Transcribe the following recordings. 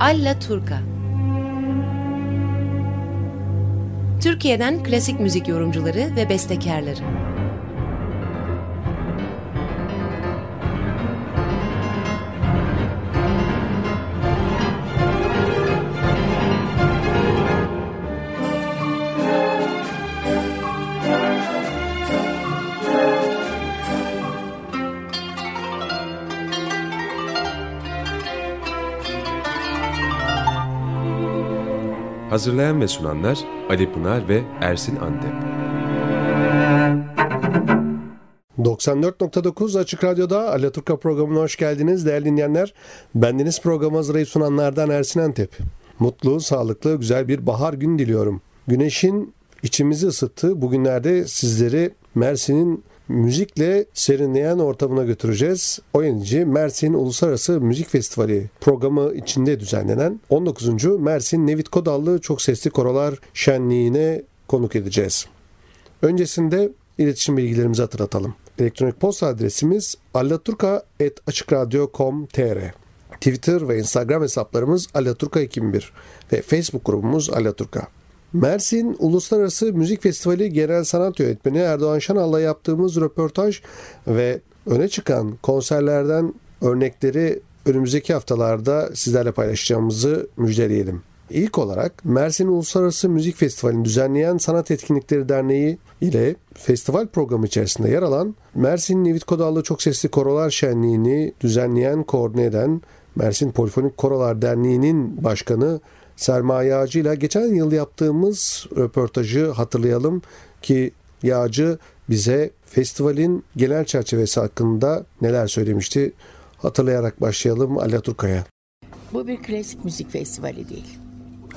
Alla Turca Türkiye'den klasik müzik yorumcuları ve bestekarları. Hazırlayan ve sunanlar Ali Pınar ve Ersin Antep. 94.9 Açık Radyo'da Alaturka programına hoş geldiniz değerli dinleyenler. Bendeniz programı hazırlayıp sunanlardan Ersin Antep. Mutlu, sağlıklı, güzel bir bahar gün diliyorum. Güneşin içimizi ısıttığı bugünlerde sizleri Mersin'in müzikle serinleyen ortamına götüreceğiz. O yenici Mersin Uluslararası Müzik Festivali programı içinde düzenlenen 19. Mersin Nevit Kodallı Çok Sesli Korolar Şenliği'ne konuk edeceğiz. Öncesinde iletişim bilgilerimizi hatırlatalım. Elektronik posta adresimiz allaturka.açıkradyo.com.tr Twitter ve Instagram hesaplarımız allaturka2001 ve Facebook grubumuz allaturka. Mersin Uluslararası Müzik Festivali Genel Sanat Yönetmeni Erdoğan Şanal'la yaptığımız röportaj ve öne çıkan konserlerden örnekleri önümüzdeki haftalarda sizlerle paylaşacağımızı müjdeleyelim. İlk olarak Mersin Uluslararası Müzik Festivali'ni düzenleyen Sanat Etkinlikleri Derneği ile festival programı içerisinde yer alan Mersin Nevit Kodallı Çok Sesli Korolar Şenliği'ni düzenleyen, koordine eden Mersin Polifonik Korolar Derneği'nin başkanı Sermaye Yağcı ile geçen yıl yaptığımız röportajı hatırlayalım ki Yağcı bize festivalin genel çerçevesi hakkında neler söylemişti hatırlayarak başlayalım Alaturka'ya. Bu bir klasik müzik festivali değil.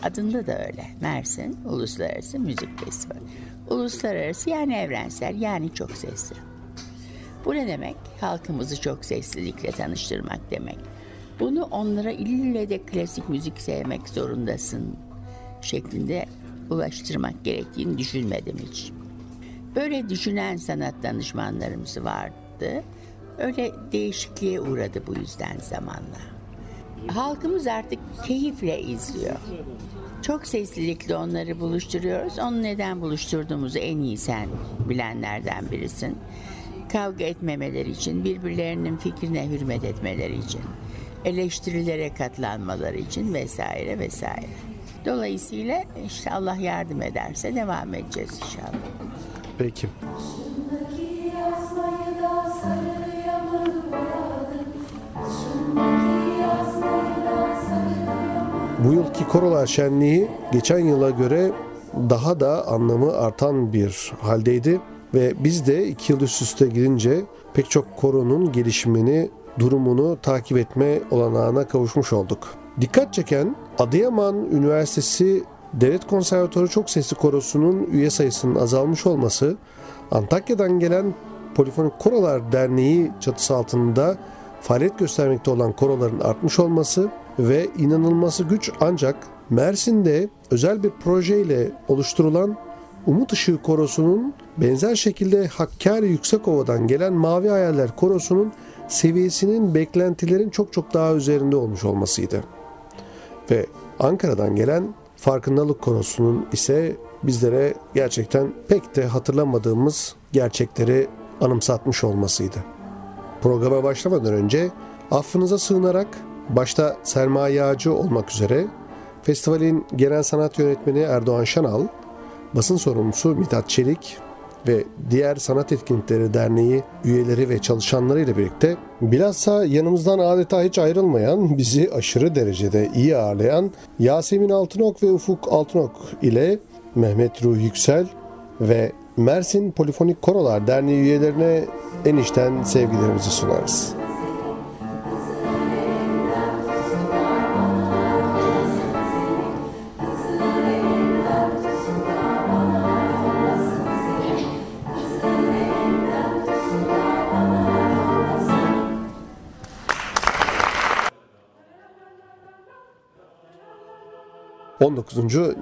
Adında da öyle. Mersin Uluslararası Müzik Festivali. Uluslararası yani evrensel yani çok sesli. Bu ne demek? Halkımızı çok seslilikle tanıştırmak demek. Bunu onlara ille de klasik müzik sevmek zorundasın şeklinde ulaştırmak gerektiğini düşünmedim hiç. Böyle düşünen sanat danışmanlarımız vardı. Öyle değişikliğe uğradı bu yüzden zamanla. Halkımız artık keyifle izliyor. Çok seslilikle onları buluşturuyoruz. Onu neden buluşturduğumuzu en iyi sen bilenlerden birisin. Kavga etmemeleri için, birbirlerinin fikrine hürmet etmeleri için eleştirilere katlanmaları için vesaire vesaire. Dolayısıyla işte Allah yardım ederse devam edeceğiz inşallah. Peki. Bu yılki Korolar Şenliği geçen yıla göre daha da anlamı artan bir haldeydi ve biz de iki yıl üst üste girince pek çok koronun gelişimini durumunu takip etme olanağına kavuşmuş olduk. Dikkat çeken Adıyaman Üniversitesi Devlet Konservatuarı Çok Sesli Korosu'nun üye sayısının azalmış olması, Antakya'dan gelen Polifonik Korolar Derneği çatısı altında faaliyet göstermekte olan koroların artmış olması ve inanılması güç ancak Mersin'de özel bir projeyle oluşturulan Umut Işığı Korosu'nun benzer şekilde Hakkari Yüksekova'dan gelen Mavi Hayaller Korosu'nun seviyesinin beklentilerin çok çok daha üzerinde olmuş olmasıydı. Ve Ankara'dan gelen farkındalık konusunun ise bizlere gerçekten pek de hatırlamadığımız gerçekleri anımsatmış olmasıydı. Programa başlamadan önce affınıza sığınarak başta Sermaye Yağcı olmak üzere festivalin genel sanat yönetmeni Erdoğan Şanal, basın sorumlusu Mithat Çelik ve diğer Sanat Etkinlikleri Derneği üyeleri ve çalışanları ile birlikte bilhassa yanımızdan adeta hiç ayrılmayan, bizi aşırı derecede iyi ağırlayan Yasemin Altınok ve Ufuk Altınok ile Mehmet Ruh Yüksel ve Mersin Polifonik Korolar Derneği üyelerine en içten sevgilerimizi sunarız. 19.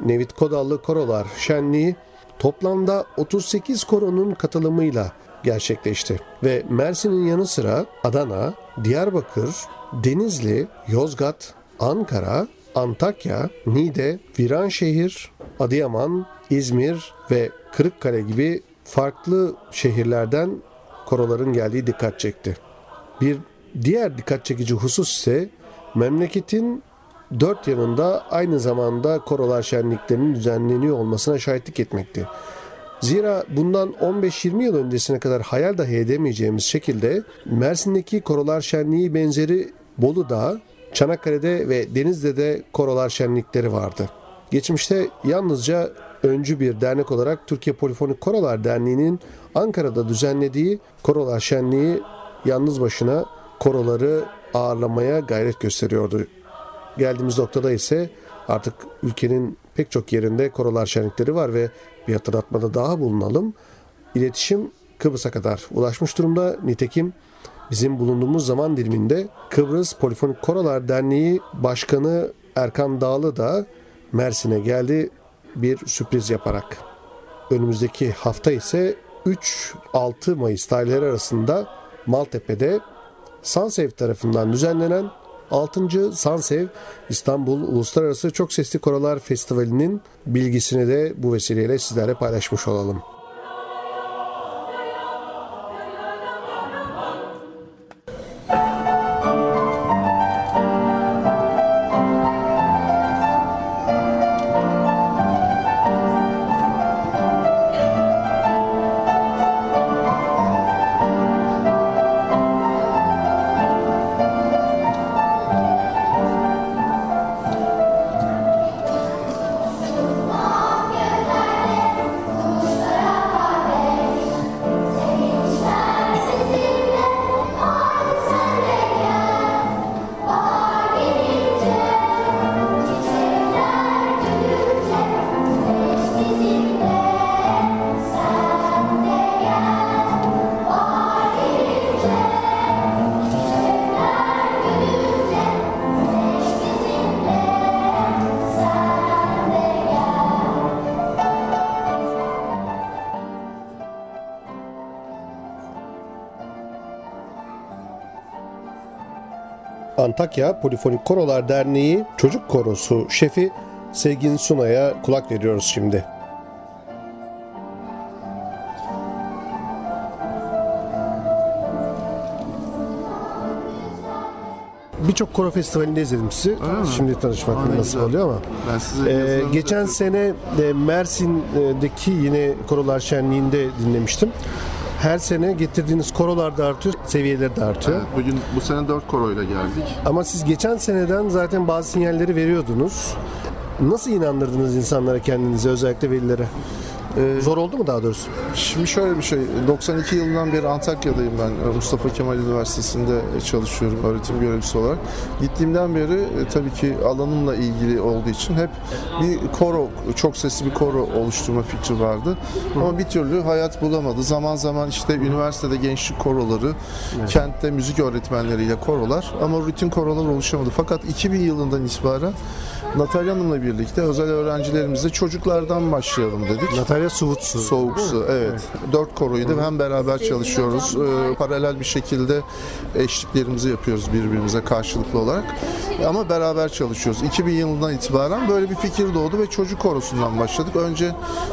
Nevit Kodallı Korolar Şenliği toplamda 38 koronun katılımıyla gerçekleşti ve Mersin'in yanı sıra Adana, Diyarbakır, Denizli, Yozgat, Ankara, Antakya, Niğde, Viranşehir, Adıyaman, İzmir ve Kırıkkale gibi farklı şehirlerden koroların geldiği dikkat çekti. Bir diğer dikkat çekici husus ise memleketin dört yanında aynı zamanda korolar şenliklerinin düzenleniyor olmasına şahitlik etmekti. Zira bundan 15-20 yıl öncesine kadar hayal dahi edemeyeceğimiz şekilde Mersin'deki korolar şenliği benzeri Bolu'da, Çanakkale'de ve Denizli'de korolar şenlikleri vardı. Geçmişte yalnızca öncü bir dernek olarak Türkiye Polifonik Korolar Derneği'nin Ankara'da düzenlediği korolar şenliği yalnız başına koroları ağırlamaya gayret gösteriyordu. Geldiğimiz noktada ise artık ülkenin pek çok yerinde korolar şenlikleri var ve bir hatırlatmada daha bulunalım. İletişim Kıbrıs'a kadar ulaşmış durumda. Nitekim bizim bulunduğumuz zaman diliminde Kıbrıs Polifonik Korolar Derneği Başkanı Erkan Dağlı da Mersin'e geldi bir sürpriz yaparak. Önümüzdeki hafta ise 3-6 Mayıs tarihleri arasında Maltepe'de Sansev tarafından düzenlenen 6. Sansev İstanbul Uluslararası Çok Sesli Korolar Festivali'nin bilgisini de bu vesileyle sizlerle paylaşmış olalım. Antakya Polifonik Korolar Derneği Çocuk Korosu şefi Sevgin Sunay'a kulak veriyoruz şimdi. Birçok koro festivalinde izledim sizi. mi? Şimdi tanışmak Aa, güzel. oluyor ama. Ben size Ee, geçen sene e, Mersin'deki yine korolar şenliğinde dinlemiştim. Her sene getirdiğiniz korolar da artıyor, seviyeleri de artıyor. Evet, bugün bu sene 4 koroyla geldik. Ama siz geçen seneden zaten bazı sinyalleri veriyordunuz. Nasıl inandırdınız insanlara kendinize özellikle velilere? Zor oldu mu daha doğrusu? Şimdi şöyle bir şey, 92 yılından beri Antakya'dayım ben. Mustafa Kemal Üniversitesi'nde çalışıyorum öğretim görevlisi olarak. Gittiğimden beri e, tabii ki alanımla ilgili olduğu için hep bir koro, çok sesli bir koro oluşturma fikri vardı. Ama bir türlü hayat bulamadı. Zaman zaman işte üniversitede gençlik koroları, kentte müzik öğretmenleriyle korolar ama rutin korolar oluşamadı. Fakat 2000 yılından itibaren Natalya Hanım'la birlikte özel öğrencilerimizle çocuklardan başlayalım dedik. Natalya Suğutsu. Soğuk su, evet. Dört koroyu da hem beraber çalışıyoruz. Ee, paralel bir şekilde eşliklerimizi yapıyoruz birbirimize karşılıklı olarak. Ama beraber çalışıyoruz. 2000 yılından itibaren böyle bir fikir doğdu ve çocuk korosundan başladık. Önce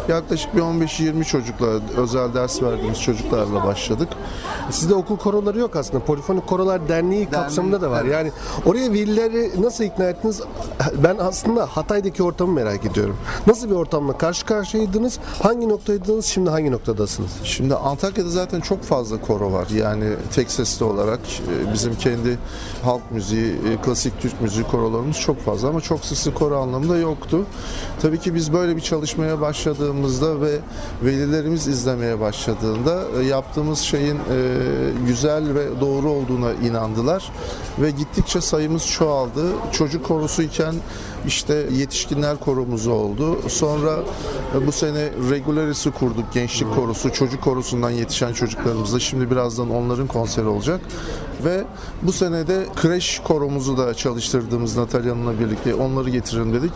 yaklaşık bir 15-20 çocukla, özel ders verdiğimiz çocuklarla başladık. Sizde okul koroları yok aslında. Polifonik Korolar Derneği kapsamında da var. evet. Yani oraya velileri nasıl ikna ettiniz? Ben aslında Hatay'daki ortamı merak ediyorum. Nasıl bir ortamla karşı karşıyaydınız? Hangi noktaydınız? Şimdi hangi noktadasınız? Şimdi Antakya'da zaten çok fazla koro var. Yani tek sesli olarak e, bizim kendi halk müziği, e, klasik Türk müziği korolarımız çok fazla ama çok sesli koro anlamında yoktu. Tabii ki biz böyle bir çalışmaya başladığımızda ve velilerimiz izlemeye başladığında e, yaptığımız şeyin güzel ve doğru olduğuna inandılar ve gittikçe sayımız çoğaldı. Çocuk korosuyken işte yetişkinler koromuz oldu. Sonra bu sene Regularis'i kurduk. Gençlik korosu, çocuk korosundan yetişen çocuklarımızla. Şimdi birazdan onların konseri olacak. Ve bu sene de kreş koromuzu da çalıştırdığımız Natalya Hanım'la birlikte onları getirelim dedik.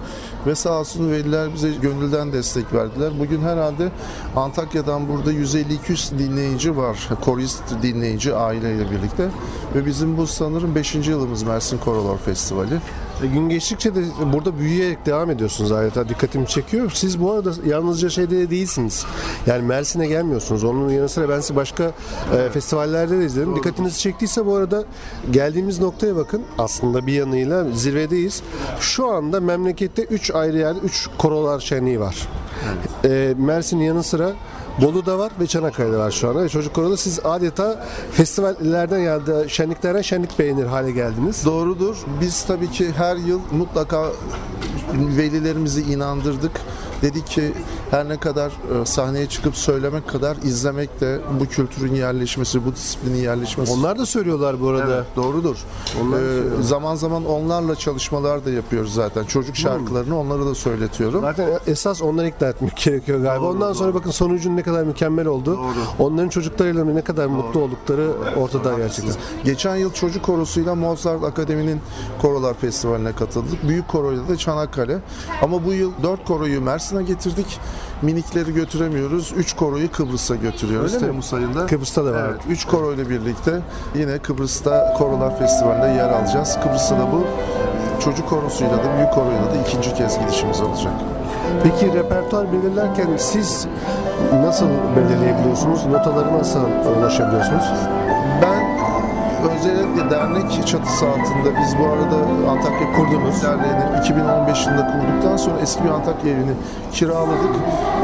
Ve sağ olsun veliler bize gönülden destek verdiler. Bugün herhalde Antakya'dan burada 150-200 dinleyici var. Korist dinleyici aileyle birlikte. Ve bizim bu sanırım 5. yılımız Mersin Korolar Festivali. E, Gün geçtikçe de burada büyüyerek devam ediyorsunuz adeta dikkatimi çekiyor. Siz bu arada yalnızca şeyde de değilsiniz. Yani Mersin'e gelmiyorsunuz. Onun yanı sıra ben sizi başka e, festivallerde de izledim. Dikkatinizi çektiyse bu arada geldiğimiz noktaya bakın. Aslında bir yanıyla zirvedeyiz. Şu anda memlekette 3 ayrı yerde 3 korolar şenliği var. E, Mersin'in yanı sıra Bolu'da var ve Çanakkale'de var şu anda. Ve Çocuk Koro'da siz adeta festivallerden ya da şenliklerden şenlik beğenir hale geldiniz. Doğrudur. Biz tabii ki her yıl mutlaka velilerimizi inandırdık. Dedik ki her ne kadar e, sahneye çıkıp söylemek kadar izlemek de bu kültürün yerleşmesi, bu disiplinin yerleşmesi. Onlar da söylüyorlar bu arada. Evet, doğrudur. Onlar Ee, zaman zaman onlarla çalışmalar da yapıyoruz zaten. Çocuk şarkılarını onlara da söyletiyorum. Zaten esas onları ikna etmek gerekiyor galiba. Ondan sonra bakın sonucun ne kadar mükemmel oldu. Onların çocuklarıyla ne kadar mutlu oldukları ortada gerçekten. Geçen yıl çocuk korosuyla Mozart Akademi'nin korolar festivaline katıldık. Büyük koroyla da Çanakkale. Ama bu yıl dört koroyu Mersin'e getirdik. Minikleri götüremiyoruz. Üç koroyu Kıbrıs'a götürüyoruz Öyle mi? Temmuz ayında. Kıbrıs'ta da var. Evet, üç koroyla birlikte yine Kıbrıs'ta Korolar Festivali'nde yer alacağız. Kıbrıs'ta da bu çocuk korosuyla da büyük koroyla da ikinci kez gidişimiz olacak. Peki repertuar belirlerken siz nasıl belirleyebiliyorsunuz? Notaları nasıl ulaşabiliyorsunuz? Özellikle dernek çatısı altında biz bu arada Antakya Kurdumuz Derneği'ni 2015 yılında kurduktan sonra eski bir Antakya evini kiraladık.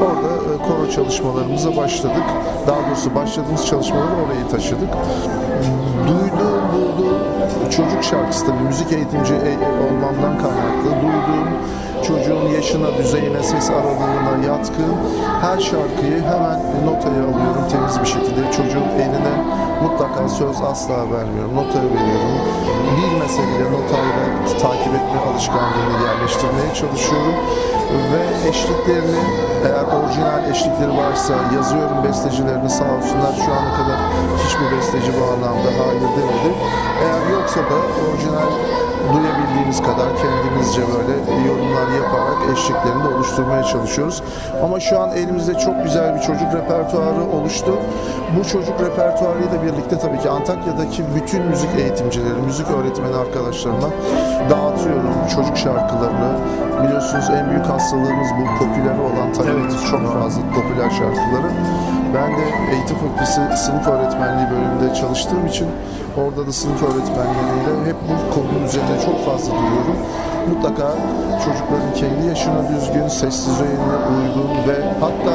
Orada e, koro çalışmalarımıza başladık. Daha doğrusu başladığımız çalışmaları oraya taşıdık. Duyduğum, bulduğum çocuk şarkısı tabii müzik eğitimci e- olmamdan kaynaklı. Duyduğum çocuğun yaşına, düzeyine, ses aralığına yatkın her şarkıyı hemen notaya alıyorum temiz bir şekilde. Çocuğun eline mutlaka söz asla vermiyorum. Notaya veriyorum. Bilmese bile notayla takip etme alışkanlığını yerleştirmeye çalışıyorum. Ve eşliklerini eğer orijinal eşlikleri varsa yazıyorum bestecilerini sağ olsunlar şu ana kadar hiçbir besteci bu anlamda hayır demedi. Eğer yoksa da orijinal duyabildiğimiz kadar kendimizce böyle yorumlar yaparak eşliklerini de oluşturmaya çalışıyoruz. Ama şu an elimizde çok güzel bir çocuk repertuarı oluştu. Bu çocuk repertuarıyla birlikte tabii ki Antakya'daki bütün müzik eğitimcileri, müzik öğretmeni arkadaşlarıma dağıtıyorum çocuk şarkılarını. Biliyorsunuz en büyük hastalığımız bu popüler olan talebimiz çok fazla popüler şarkıları. Ben de eğitim fakültesi sınıf öğretmenliği bölümünde çalıştığım için orada da sınıf öğretmenleriyle hep bu konunun üzerinde çok fazla duruyorum. Mutlaka çocukların kendi yaşına düzgün, ses düzeyine uygun ve hatta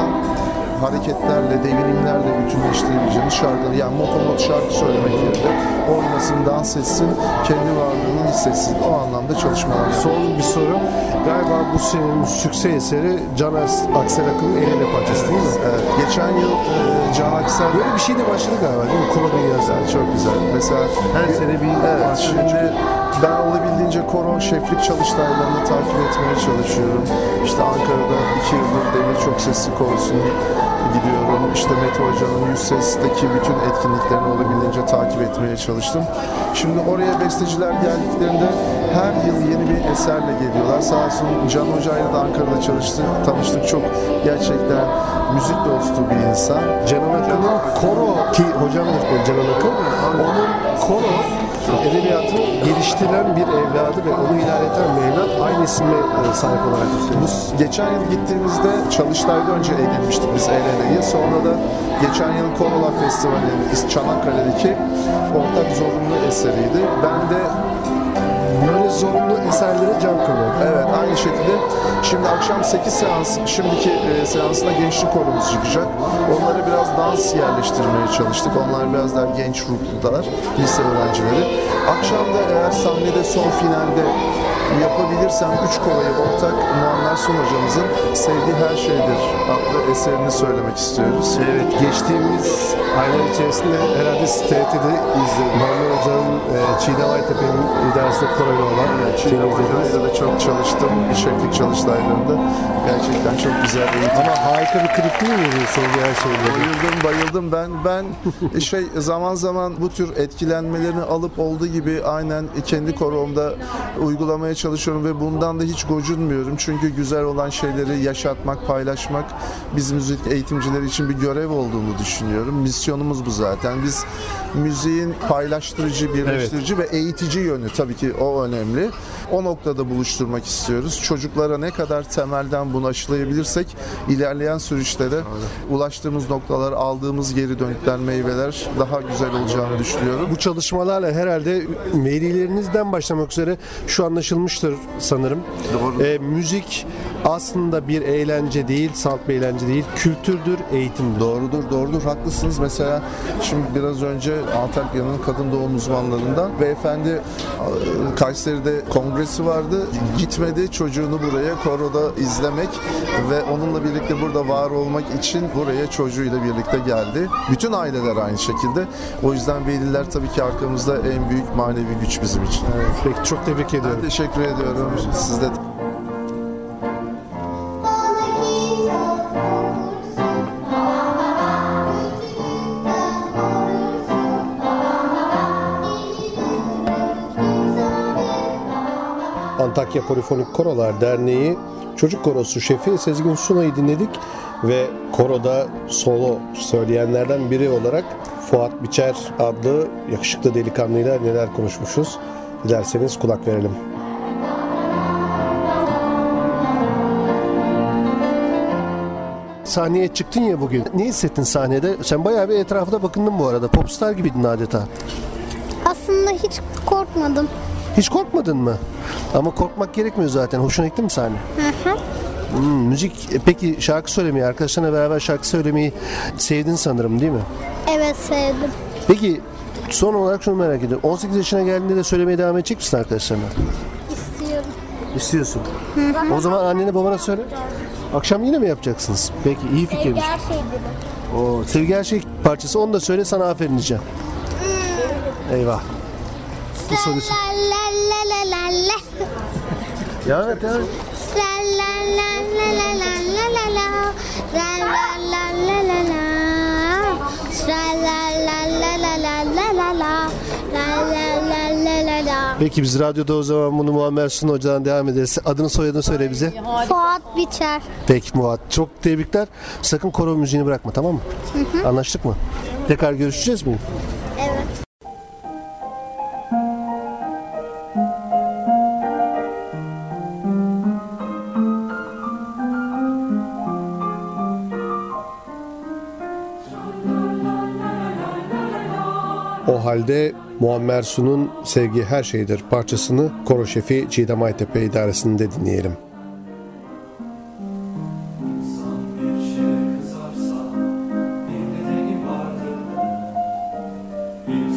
hareketlerle, devinimlerle bütünleştirebileceğimiz şarkıları yani motomot şarkı söylemek yerine oynasın, dans etsin, kendi varlığını hissetsin. O anlamda çalışmalar. Son bir soru. Galiba bu senin sükse eseri Can Akselak'ın El Ele parçası değil mi? Evet, geçen yıl e, Can Aksel Böyle bir şey de başladı galiba değil mi? Koro dünyası. Güzel, çok güzel. Mesela Her sene bir evet, parça şimdi ben olabildiğince koron şeflik çalıştaylarını takip etmeye çalışıyorum. İşte Ankara'da iki yıldır Demir Çok Sesli Korosunu gidiyorum. İşte Mete Hoca'nın Yüz Ses'teki bütün etkinliklerini olabildiğince takip etmeye çalıştım. Şimdi oraya besteciler geldiklerinde her yıl yeni bir eserle geliyorlar. Sağ olsun Can Hoca'yla da Ankara'da çalıştık, tanıştık. Çok gerçekten müzik dostu bir insan. Canan Akın'ın koro ki hocamdır Canan Akın. Onun koro edebiyatını geliştiren bir evladı ve onu ilerleten bir evlat aynı isme e, sahip olarak s- geçen yıl gittiğimizde Çalıştay'da önce edinmiştik biz el eleyi. Sonra da geçen yıl Korolar Festivali'nin Çanakkale'deki ortak zorunlu eseriydi. Ben de zorunlu eserleri can kılıyor. Evet aynı şekilde şimdi akşam 8 seans şimdiki e, seansında gençlik korumuz çıkacak. Onlara biraz dans yerleştirmeye çalıştık. Onlar biraz daha genç ruhlular, lise öğrencileri. Akşam da eğer sahnede son finalde yapabilirsem 3 kolayı ortak Muammer Sun hocamızın Sevdiği Her Şeydir adlı eserini söylemek istiyoruz. Evet, geçtiğimiz aylar içerisinde herhalde TRT'de izledim. Muammer Hoca'nın e, Çiğdem Aytepe'nin idaresinde koroyla olan Çiğdem şeyini izlediniz. Hoca'yla da çok çalıştım. Şeflik çalıştaylarında. Gerçekten çok güzel eğitim Ama harika bir klip değil miydi sevdiği her şeyleri? Bayıldım bayıldım ben ben şey zaman zaman bu tür etkilenmelerini alıp olduğu gibi aynen kendi koromda uygulamaya çalışıyorum ve bundan da hiç gocunmuyorum. Çünkü güzel olan şeyleri yaşatmak paylaşmak biz müzik eğitimcileri için bir görev olduğunu düşünüyorum. Misyonumuz bu zaten. Biz müziğin paylaştırıcı, birleştirici ve eğitici yönü tabii ki o önemli. O noktada buluşturmak istiyoruz. Çocuklara ne kadar temelden bunu aşılayabilirsek ilerleyen süreçte de ulaştığımız noktalar, aldığımız geri dönükler, meyveler daha güzel olacağını düşünüyorum. Bu çalışmalarla herhalde velilerinizden başlamak üzere şu anlaşılmıştır sanırım. Doğru. Ee, müzik aslında bir eğlence değil, salt bir eğlence değil, kültürdür, eğitimdir. Doğrudur, doğrudur. Haklısınız. Mesela şimdi biraz önce Antakya'nın kadın doğum uzmanlarından beyefendi Kayseri'de kongresi vardı. Gitmedi çocuğunu buraya koroda izlemek ve onunla birlikte burada var olmak için buraya çocuğuyla birlikte geldi. Bütün aileler aynı şekilde. O yüzden veliler tabii ki arkamızda en büyük manevi güç bizim için. Peki çok tebrik Ben ediyorum. teşekkür ediyorum. Siz de Antakya Polifonik Korolar Derneği Çocuk Korosu Şefi Sezgin Sunay'ı dinledik ve koroda solo söyleyenlerden biri olarak Fuat Biçer adlı yakışıklı delikanlıyla neler konuşmuşuz. Dilerseniz kulak verelim. Sahneye çıktın ya bugün. Ne hissettin sahnede? Sen bayağı bir etrafına bakındın bu arada. Popstar gibiydin adeta. Aslında hiç korkmadım. Hiç korkmadın mı? Ama korkmak gerekmiyor zaten. Hoşuna gitti mi sahne? Hı hı. Hmm, müzik, e, peki şarkı söylemeyi, arkadaşlarına beraber şarkı söylemeyi sevdin sanırım değil mi? Evet sevdim. Peki son olarak şunu merak ediyorum. 18 yaşına geldiğinde de söylemeye devam edecek misin arkadaşlarına? İstiyorum. İstiyorsun. O zaman annene babana söyle. Akşam yine mi yapacaksınız? Peki iyi fikirmiş. Her şey. O sevgi her şey parçası onu da söyle sana aferin diyeceğim. Eyvah. Bu sorusu. La la la la la la. Ya evet evet. La la la la la la la la la. La la la la la la. La la la la la la la la la. La la la la la la. Peki biz radyoda o zaman bunu Muammer Sun Hoca'dan devam ederiz. Adını soyadını söyle bize. Fuat Biçer. Peki Muhat. Çok tebrikler. Sakın koro müziğini bırakma tamam mı? Anlaştık mı? Tekrar görüşeceğiz mi? O halde Muammer Sun'un Sevgi Her Şeydir parçasını koro şefi Çiğdem Aytepe idaresinde dinleyelim. Bir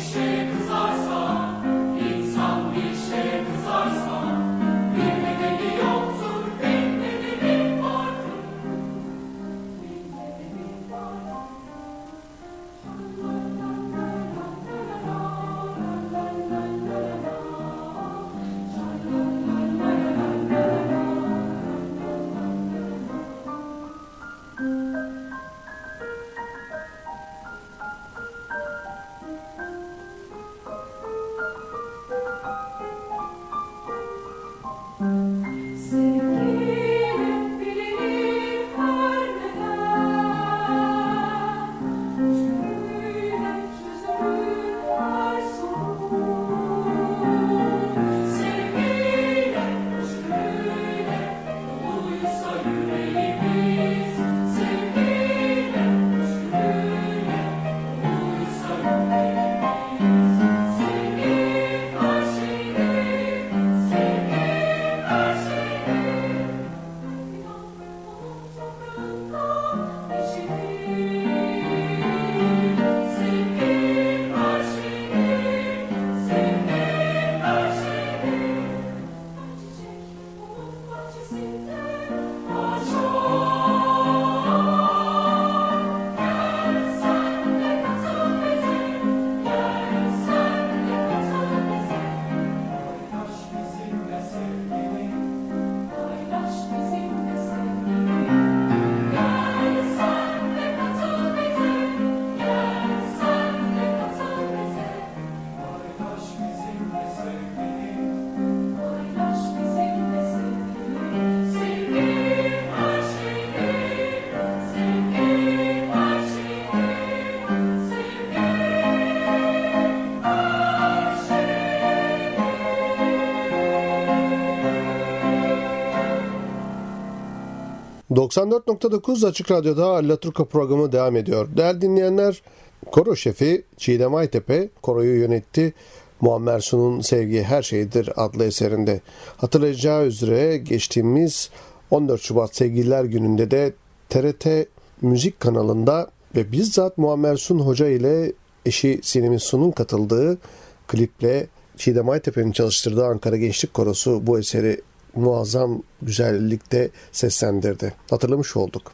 şeye kızarsa, 94.9 Açık Radyo'da Allaturka programı devam ediyor. Değerli dinleyenler, koro şefi Çiğdem Aytepe koroyu yönetti. Muammer Sun'un Sevgi Her Şeydir adlı eserinde. Hatırlayacağı üzere geçtiğimiz 14 Şubat Sevgililer Günü'nde de TRT Müzik kanalında ve bizzat Muammer Sun Hoca ile eşi Sinem Sun'un katıldığı kliple Çiğdem Aytepe'nin çalıştırdığı Ankara Gençlik Korosu bu eseri muazzam güzellikte seslendirdi. Hatırlamış olduk.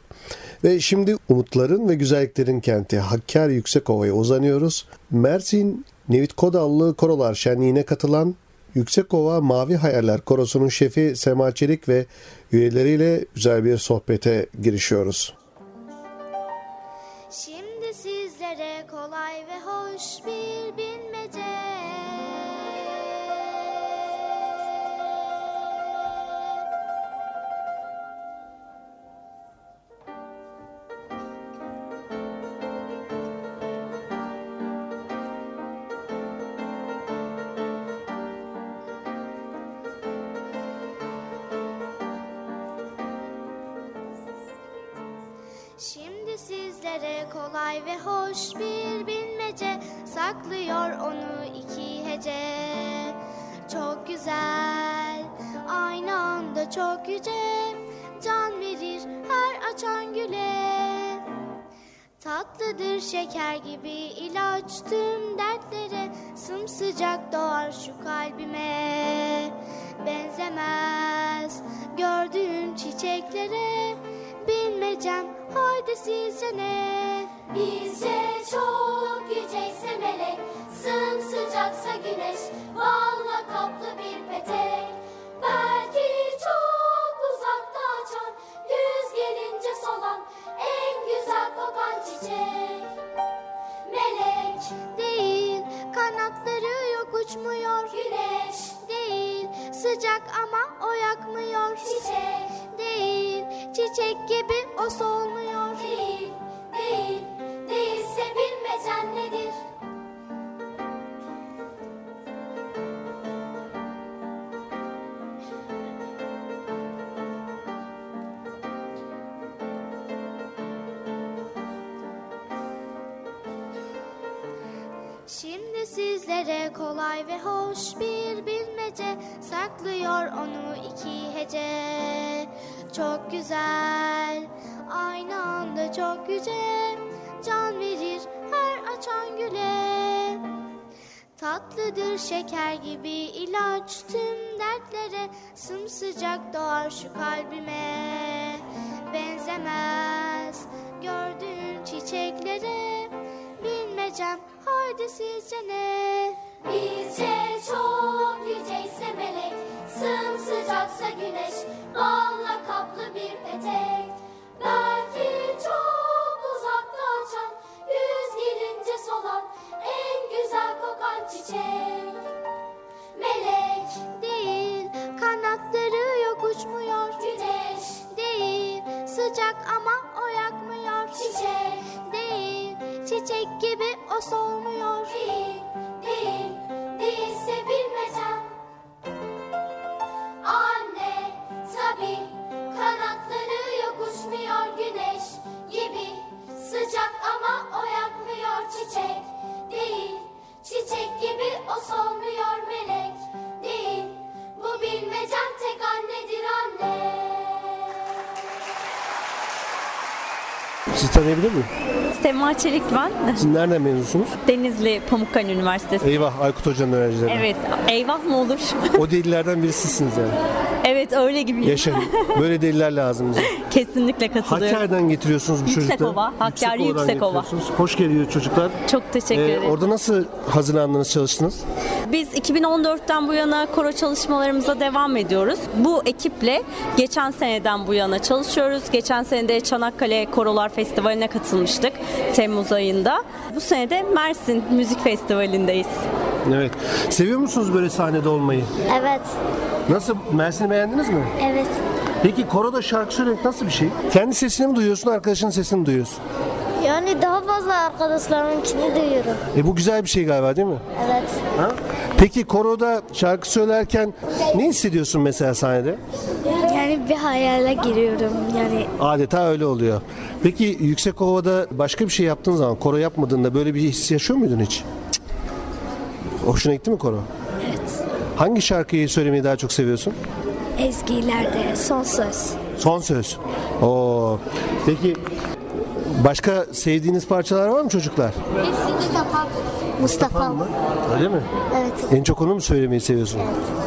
Ve şimdi umutların ve güzelliklerin kenti Hakkari Yüksekova'ya uzanıyoruz. Mersin Nevit Kodallı Korolar Şenliği'ne katılan Yüksekova Mavi Hayaller Korosu'nun şefi Sema Çelik ve üyeleriyle güzel bir sohbete girişiyoruz. Şimdi sizlere kolay ve hoş bir bilmece. Saklıyor onu iki hece. Çok güzel, aynı anda çok yüce, can verir her açan güle. Tatlıdır şeker gibi ilaç tüm dertlere, sımsıcak doğar şu kalbime. Benzemez gördüğüm çiçeklere, bilmecem haydi sizce ne? Bizce çok yüceyse melek, sımsıcaksa güneş, balla kaplı bir petek. Belki çok uzakta açan, güz gelince solan, en güzel kokan çiçek. Melek değil, kanatları yok uçmuyor. Güneş değil, sıcak ama o yakmıyor. Çiçek değil, çiçek gibi o solmuyor. Değil, değil, bilmecen nedir? Şimdi sizlere kolay ve hoş bir bilmece saklıyor onu iki hece. Çok güzel, aynı anda çok yüce, can verir her açan güle. Tatlıdır şeker gibi ilaç tüm dertlere, sımsıcak doğar şu kalbime. Benzemez gördüğüm çiçeklere, bilmecem haydi sizce ne? Bizce çok yüceyse melek, sımsıcaksa güneş, balla kaplı bir petek. Belki çok solmuyor. Değil, değil, değilse bilmecem. Anne, tabi kanatları yok uçmuyor güneş gibi. Sıcak ama o yakmıyor çiçek. Değil, çiçek gibi o solmuyor melek. Değil, bu bilmecem tek annedir anne. Sizi tanıyabilir miyim? Sema Çelik ben. Siz nereden mezunsunuz? Denizli Pamukkale Üniversitesi. Eyvah Aykut Hoca'nın öğrencileri. Evet, eyvah mı olur? O delilerden birisisiniz yani. Evet, öyle gibi. Yaşayın. Böyle deliler lazım bize. Kesinlikle katılıyorum. Hakkari'den getiriyorsunuz bu çocukları. Yüksekova, Hakkari Yüksekova'dan Yüksekova. getiriyorsunuz. Hoş geliyor çocuklar. Çok teşekkür Ee, ederim. orada nasıl hazırlandınız, çalıştınız? Biz 2014'ten bu yana koro çalışmalarımıza devam ediyoruz. Bu ekiple geçen seneden bu yana çalışıyoruz. Geçen sene de Çanakkale Korolar Festivali'ne katılmıştık Temmuz ayında. Bu sene de Mersin Müzik Festivali'ndeyiz. Evet. Seviyor musunuz böyle sahnede olmayı? Evet, Nasıl? Mersin'i beğendiniz mi? evet. Peki koroda şarkı söylemek nasıl bir şey? Kendi sesini mi duyuyorsun, arkadaşının sesini mi duyuyorsun? Yani daha fazla arkadaşlarımınkini duyuyorum. E bu güzel bir şey galiba değil mi? Evet. Ha? Peki koroda şarkı söylerken ne hissediyorsun mesela sahnede? Yani bir hayale giriyorum. Yani Adeta öyle oluyor. Peki Yüksekova'da başka bir şey yaptığın zaman koro yapmadığında böyle bir his yaşıyor muydun hiç? Hoşuna gitti mi koro? evet. Hangi şarkıyı söylemeyi daha çok seviyorsun? Ezgilerde son söz. Son söz. Oo. Peki başka sevdiğiniz parçalar var mı çocuklar? Mustafa. Mustafa. Öyle mi? Evet. En çok onu mu söylemeyi seviyorsun? Tabii.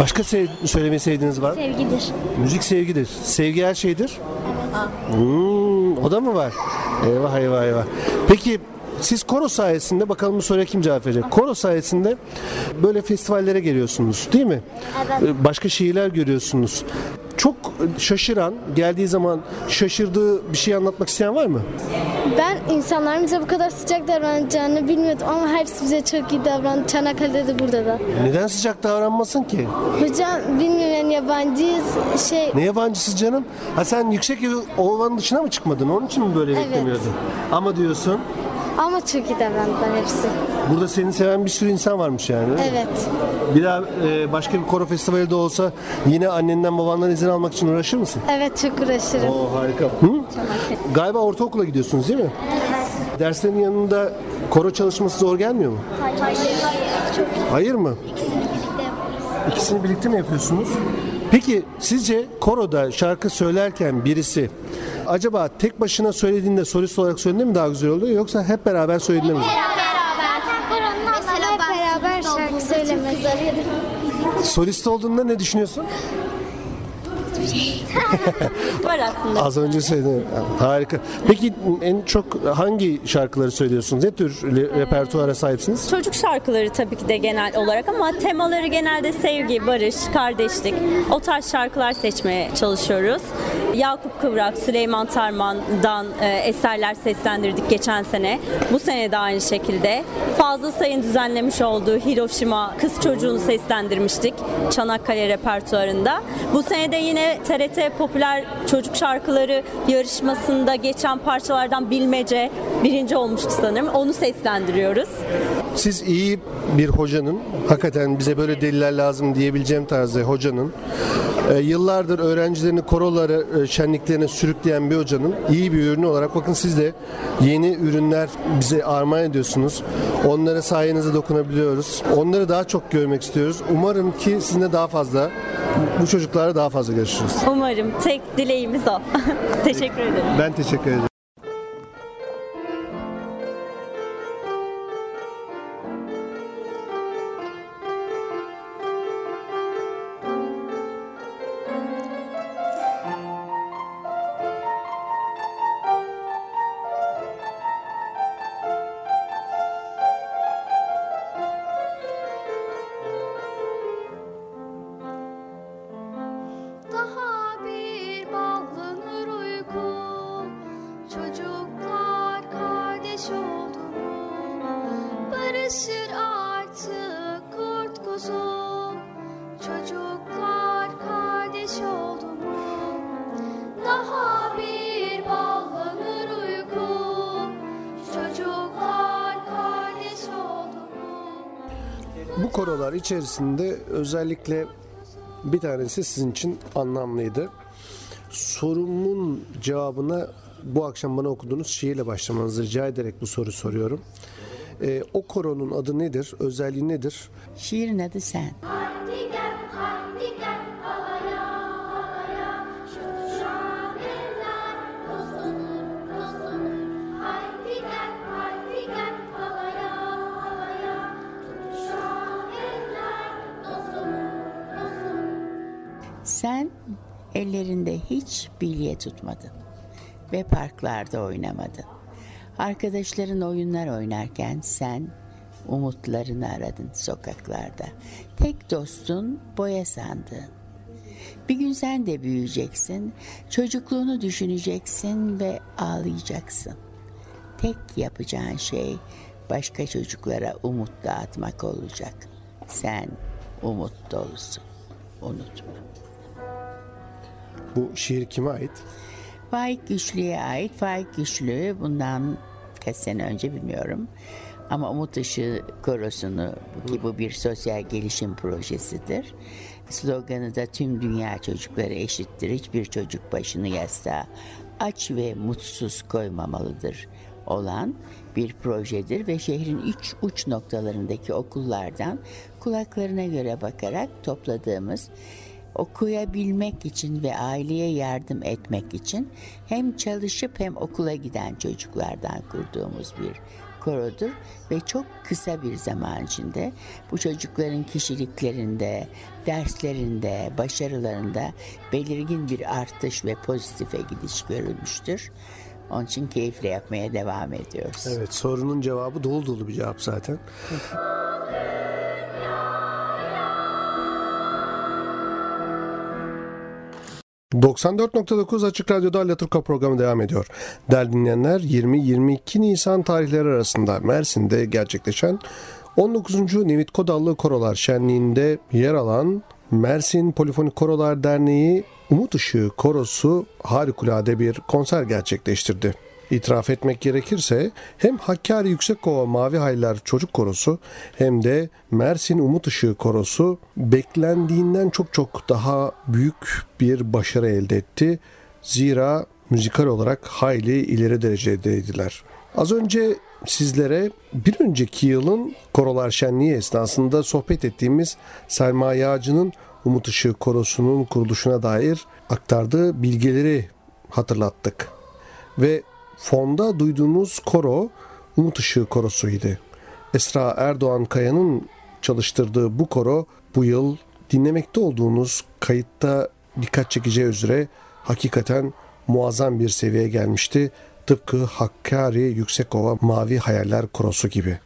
Başka sev- söylemeyi sevdiğiniz var mı? Sevgidir. Müzik sevgidir. Sevgi her şeydir. Hmm, o da mı var? Eyvah eyvah eyvah. Peki siz koro sayesinde bakalım bu soruya kim cevap verecek? Koro sayesinde böyle festivallere geliyorsunuz değil mi? Ee, Başka şehirler görüyorsunuz. Çok şaşıran, geldiği zaman şaşırdığı bir şey anlatmak isteyen var mı? Ben insanların bize bu kadar sıcak davranacağını bilmiyordum ama hepsi bize çok iyi davrandı. Çanakkale'de de burada da. Neden sıcak davranmasın ki? Hocam bilmiyorum yani yabancıyız şey Ne yabancısı canım? Ha sen yüksek ovanın dışına mı çıkmadın? Onun için mi böyle Evet. beklemiyordun? Ama diyorsun ama çok iyi davrandılar hepsi. burada seni seven bir sürü insan varmış yani. değil mi? Evet. Bir daha e, başka bir koro festivali de olsa yine annenden babandan izin almak için uğraşır mısın? Evet çok uğraşırım. Oo harika. Hı? Galiba ortaokula gidiyorsunuz değil mi? Derslerin yanında koro çalışması zor gelmiyor mu? Hayır mı? İkisini birlikte mi yapıyorsunuz? Peki sizce koroda şarkı söylerken birisi acaba tek başına söylediğinde solist olarak söylediğinde mi daha güzel oluyor yoksa hep beraber söylediğinde mi? Mesela hep beraber şarkı söylemek. Solist olduğunda ne düşünüyorsun? Var aslında. Az önce söyledim. Harika. Peki en çok hangi şarkıları söylüyorsunuz? Ne tür le- repertuara sahipsiniz? Çocuk şarkıları tabii ki de genel olarak ama temaları genelde sevgi, barış, kardeşlik o tarz şarkılar seçmeye çalışıyoruz. Yakup Kıvrak, Süleyman Tarman'dan e, eserler seslendirdik geçen sene. Bu sene de aynı şekilde. Fazla Say'ın düzenlemiş olduğu Hiroşima Kız Çocuğunu seslendirmiştik Çanakkale repertuarında. Bu sene de yine TRT Popüler Çocuk Şarkıları yarışmasında geçen parçalardan Bilmece birinci olmuştu sanırım. Onu seslendiriyoruz. Siz iyi bir hocanın, hakikaten bize böyle deliller lazım diyebileceğim tarzda hocanın, e, yıllardır öğrencilerini korolara, e, şenliklerine sürükleyen bir hocanın iyi bir ürünü olarak bakın siz de yeni ürünler bize armağan ediyorsunuz. Onlara sayenizde dokunabiliyoruz. Onları daha çok görmek istiyoruz. Umarım ki sizinle daha fazla, bu çocuklarla daha fazla görüşürüz. Umarım tek dileğimiz o. Teşekkür ederim. Ben teşekkür ederim. Bu korolar içerisinde özellikle bir tanesi sizin için anlamlıydı. Sorumun cevabına bu akşam bana okuduğunuz şiirle başlamanızı rica ederek bu soru soruyorum. Ee, o koronun adı nedir? Özelliği nedir? Şiirin adı sen. bilye tutmadın ve parklarda oynamadın. Arkadaşların oyunlar oynarken sen umutlarını aradın sokaklarda. Tek dostun boya sandın. Bir gün sen de büyüyeceksin, çocukluğunu düşüneceksin ve ağlayacaksın. Tek yapacağın şey başka çocuklara umut dağıtmak olacak. Sen umut dolusun. Unutma. Bu şiir kime ait? Faik Güçlü'ye ait. Faik Güçlü bundan kaç sene önce bilmiyorum. Ama Umut Işığı Korosu'nu ki bu bir sosyal gelişim projesidir. Sloganı da tüm dünya çocukları eşittir. Hiçbir çocuk başını yastığa aç ve mutsuz koymamalıdır olan bir projedir ve şehrin üç uç noktalarındaki okullardan kulaklarına göre bakarak topladığımız okuyabilmek için ve aileye yardım etmek için hem çalışıp hem okula giden çocuklardan kurduğumuz bir korodur ve çok kısa bir zaman içinde bu çocukların kişiliklerinde, derslerinde, başarılarında belirgin bir artış ve pozitife gidiş görülmüştür. Onun için keyifle yapmaya devam ediyoruz. Evet sorunun cevabı dolu dolu bir cevap zaten. ...94.9 Açık Radyo'da Alaturka programı devam ediyor. Değerli dinleyenler 20-22 Nisan tarihleri arasında Mersin'de gerçekleşen 19. Nevit Kodallı Korolar Şenliği'nde yer alan Mersin Polifonik Korolar Derneği Umut Işığı Korosu harikulade bir konser gerçekleştirdi. İtiraf etmek gerekirse hem Hakkari Yüksekova Mavi Haylar Çocuk Korosu hem de Mersin Umut Işığı Korosu beklendiğinden çok çok daha büyük bir başarı elde etti. Zira müzikal olarak hayli ileri derecedeydiler. Az önce sizlere bir önceki yılın Korolar Şenliği esnasında sohbet ettiğimiz Selma Yağcı'nın Umut Işığı Korosu'nun kuruluşuna dair aktardığı bilgileri hatırlattık. Ve fonda duyduğunuz koro Umut Işığı Korosu'ydu. Esra Erdoğan Kaya'nın çalıştırdığı bu koro bu yıl dinlemekte olduğunuz kayıtta dikkat çekeceği üzere hakikaten muazzam bir seviyeye gelmişti. Tıpkı Hakkari Yüksekova Mavi Hayaller Korosu gibi.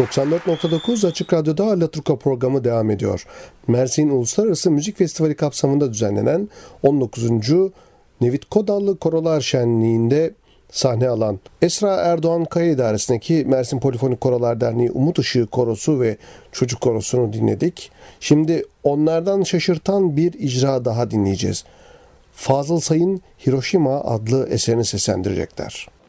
94.9 Açık Radyo'da Alaturka programı devam ediyor. Mersin Uluslararası Müzik Festivali kapsamında düzenlenen 19. Nevit Kodallı Korolar Şenliği'nde sahne alan Esra Erdoğan Kaya İdaresi'ndeki Mersin Polifonik Korolar Derneği Umut Işığı Korosu ve Çocuk Korosu'nu dinledik. Şimdi onlardan şaşırtan bir icra daha dinleyeceğiz. Fazıl Say'ın Hiroşima adlı eserini seslendirecekler.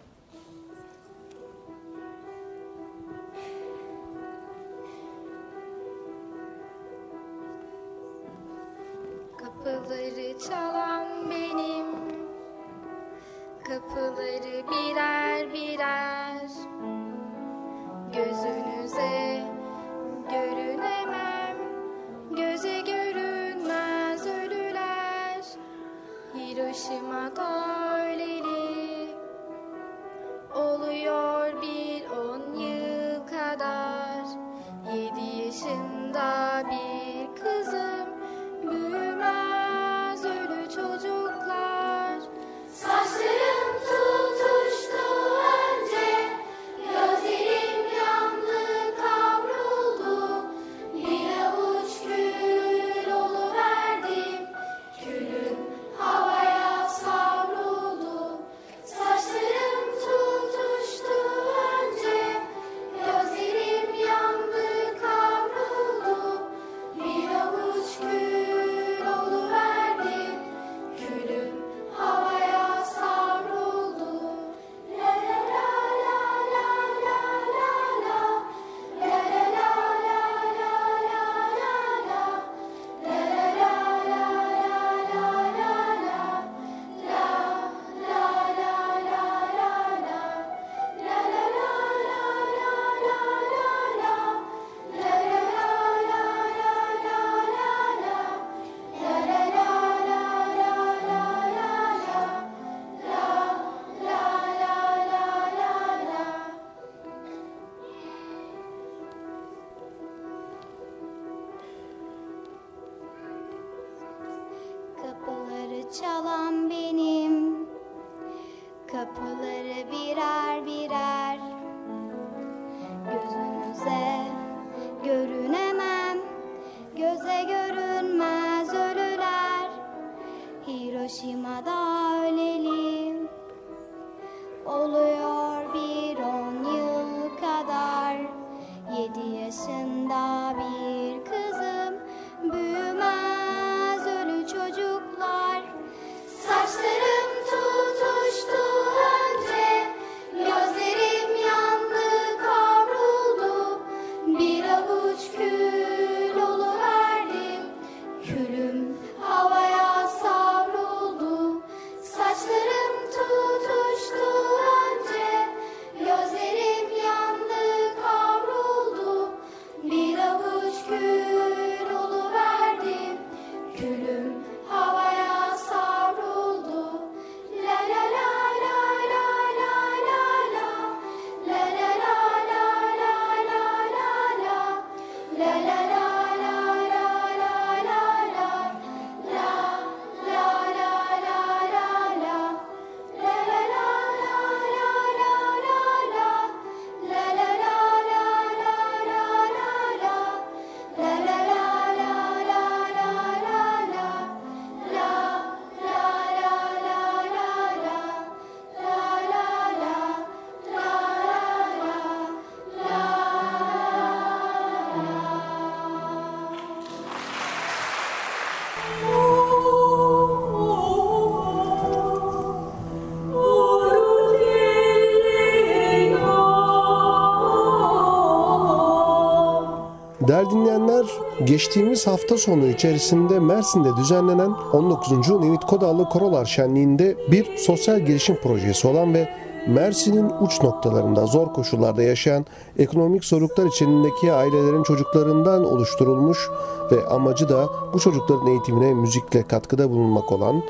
Geçtiğimiz hafta sonu içerisinde Mersin'de düzenlenen 19. Nevit Kodallı Korolar Şenliği'nde bir sosyal gelişim projesi olan ve Mersin'in uç noktalarında zor koşullarda yaşayan ekonomik zorluklar içindeki ailelerin çocuklarından oluşturulmuş ve amacı da bu çocukların eğitimine müzikle katkıda bulunmak olan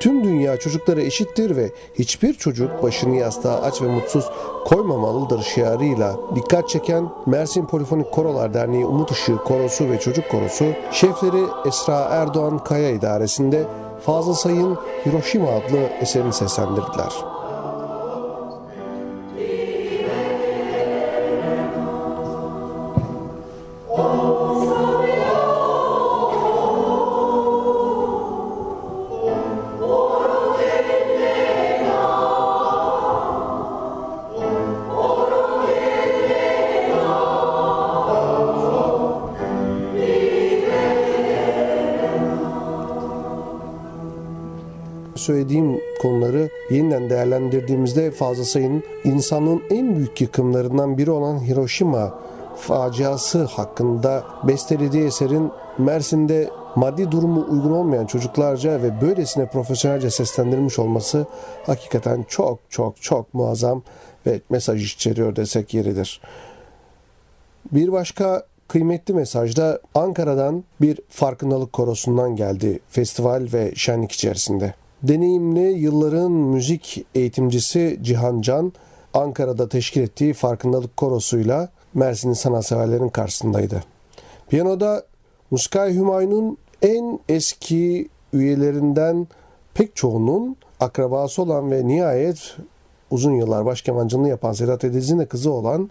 Tüm dünya çocuklara eşittir ve hiçbir çocuk başını yastığa aç ve mutsuz koymamalıdır şiarıyla dikkat çeken Mersin Polifonik Korolar Derneği Umut Işığı Korosu ve Çocuk Korosu şefleri Esra Erdoğan Kaya idaresinde Fazıl Say'ın Hiroşima adlı eserini seslendirdiler. Söylediğim konuları yeniden değerlendirdiğimizde fazla sayının insanlığın en büyük yıkımlarından biri olan Hiroşima faciası hakkında bestelediği eserin Mersin'de maddi durumu uygun olmayan çocuklarca ve böylesine profesyonelce seslendirilmiş olması hakikaten çok çok çok muazzam ve mesaj içeriyor desek yeridir. Bir başka kıymetli mesaj da Ankara'dan bir farkındalık korosundan geldi festival ve şenlik içerisinde. Deneyimli yılların müzik eğitimcisi Cihan Can Ankara'da teşkil ettiği farkındalık korosuyla Mersin'in sanatseverlerin karşısındaydı. Piyanoda Muskay Hümayun'un en eski üyelerinden pek çoğunun akrabası olan ve nihayet uzun yıllar başkemancılığı yapan Sedat Ediz'in de kızı olan